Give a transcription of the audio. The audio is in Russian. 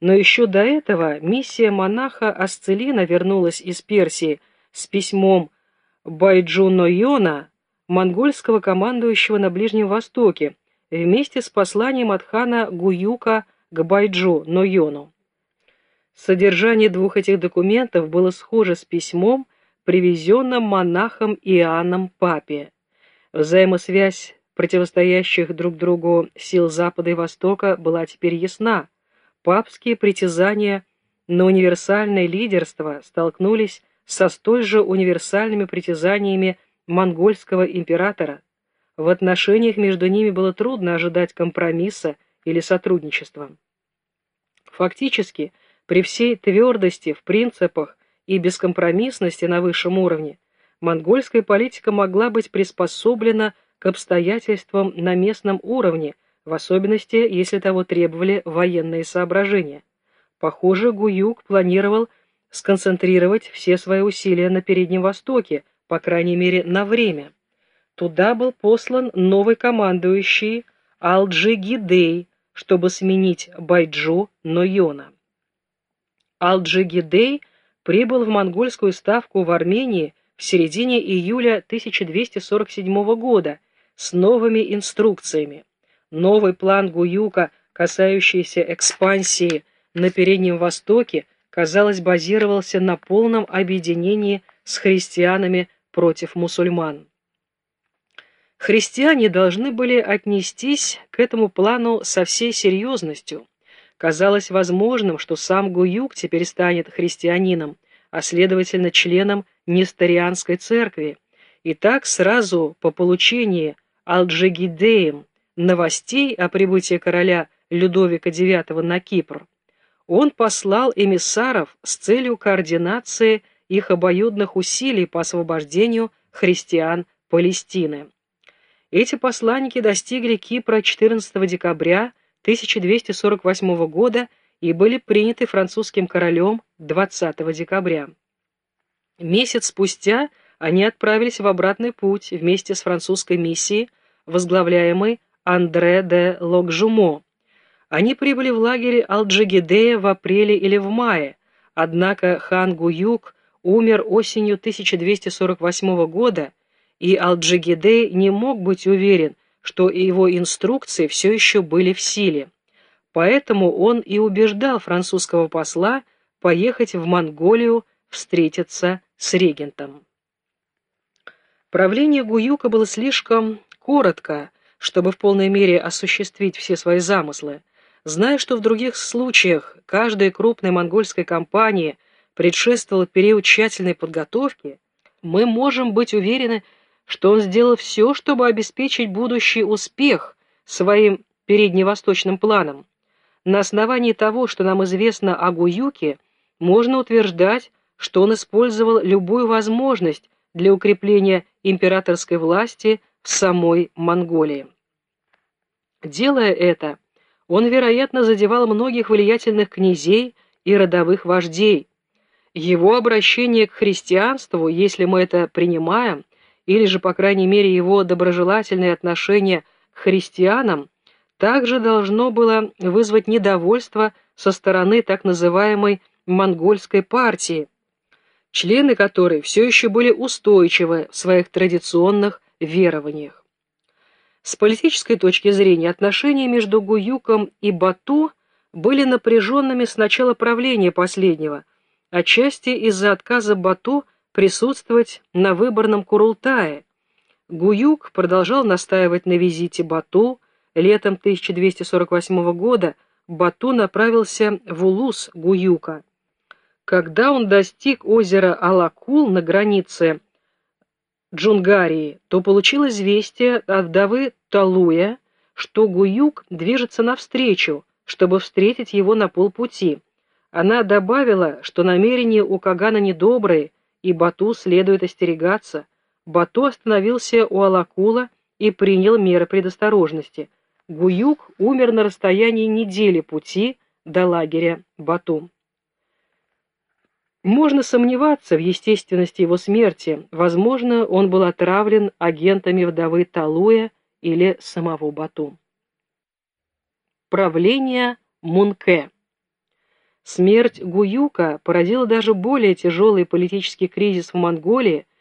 Но еще до этого миссия монаха Асцелина вернулась из Персии с письмом Байджу Нойона, монгольского командующего на Ближнем Востоке, вместе с посланием от хана Гуюка к Байджу Нойону. Содержание двух этих документов было схоже с письмом, привезенным монахом Иоанном Папе. Взаимосвязь противостоящих друг другу сил Запада и Востока была теперь ясна. Папские притязания на универсальное лидерство столкнулись со столь же универсальными притязаниями монгольского императора. В отношениях между ними было трудно ожидать компромисса или сотрудничества. Фактически, при всей твердости в принципах и бескомпромиссности на высшем уровне, монгольская политика могла быть приспособлена к обстоятельствам на местном уровне, в особенности, если того требовали военные соображения. Похоже, Гуюк планировал сконцентрировать все свои усилия на Переднем Востоке, по крайней мере, на время. Туда был послан новый командующий Алджи Гидей, чтобы сменить Байджу Нойона. Алджи Гидей прибыл в монгольскую ставку в Армении в середине июля 1247 года с новыми инструкциями. Новый план Гуюка, касающийся экспансии на Переднем Востоке, казалось, базировался на полном объединении с христианами против мусульман. Христиане должны были отнестись к этому плану со всей серьезностью. Казалось возможным, что сам Гуюк теперь станет христианином, а следовательно членом Несторианской церкви. И так сразу по получении Алджигидеем новостей о прибытии короля Людовика IX на Кипр, он послал эмиссаров с целью координации их обоюдных усилий по освобождению христиан Палестины. Эти посланники достигли Кипра 14 декабря 1248 года и были приняты французским королем 20 декабря. Месяц спустя они отправились в обратный путь вместе с французской миссией, возглавляемой Андре де Локжумо. Они прибыли в лагерь Алджигидея в апреле или в мае, однако хан Гуюк умер осенью 1248 года, и Алджигидей не мог быть уверен, что его инструкции все еще были в силе. Поэтому он и убеждал французского посла поехать в Монголию встретиться с регентом. Правление Гуюка было слишком коротко, чтобы в полной мере осуществить все свои замыслы. Зная, что в других случаях каждой крупной монгольской кампании – предшествовал период тщательной подготовки, мы можем быть уверены, что он сделал все, чтобы обеспечить будущий успех своим передневосточным планом. На основании того, что нам известно о Гуюке, можно утверждать, что он использовал любую возможность для укрепления императорской власти самой Монголии. Делая это, он, вероятно, задевал многих влиятельных князей и родовых вождей, его обращение к христианству, если мы это принимаем, или же, по крайней мере, его доброжелательное отношение к христианам, также должно было вызвать недовольство со стороны так называемой монгольской партии, члены которой все еще были устойчивы в своих традиционных верованиях. С политической точки зрения отношения между Гуюком и Бату были напряженными с начала правления последнего – отчасти из-за отказа Бату присутствовать на выборном Курултае. Гуюк продолжал настаивать на визите Бату. Летом 1248 года Бату направился в Улус Гуюка. Когда он достиг озера Алакул на границе Джунгарии, то получил известие от вдовы Талуя, что Гуюк движется навстречу, чтобы встретить его на полпути. Она добавила, что намерения у Кагана недобрые, и Бату следует остерегаться. Бату остановился у Алакула и принял меры предосторожности. Гуюк умер на расстоянии недели пути до лагеря Бату. Можно сомневаться в естественности его смерти. Возможно, он был отравлен агентами вдовы Талуя или самого Бату. Правление Мунке Смерть Гуюка породила даже более тяжелый политический кризис в Монголии,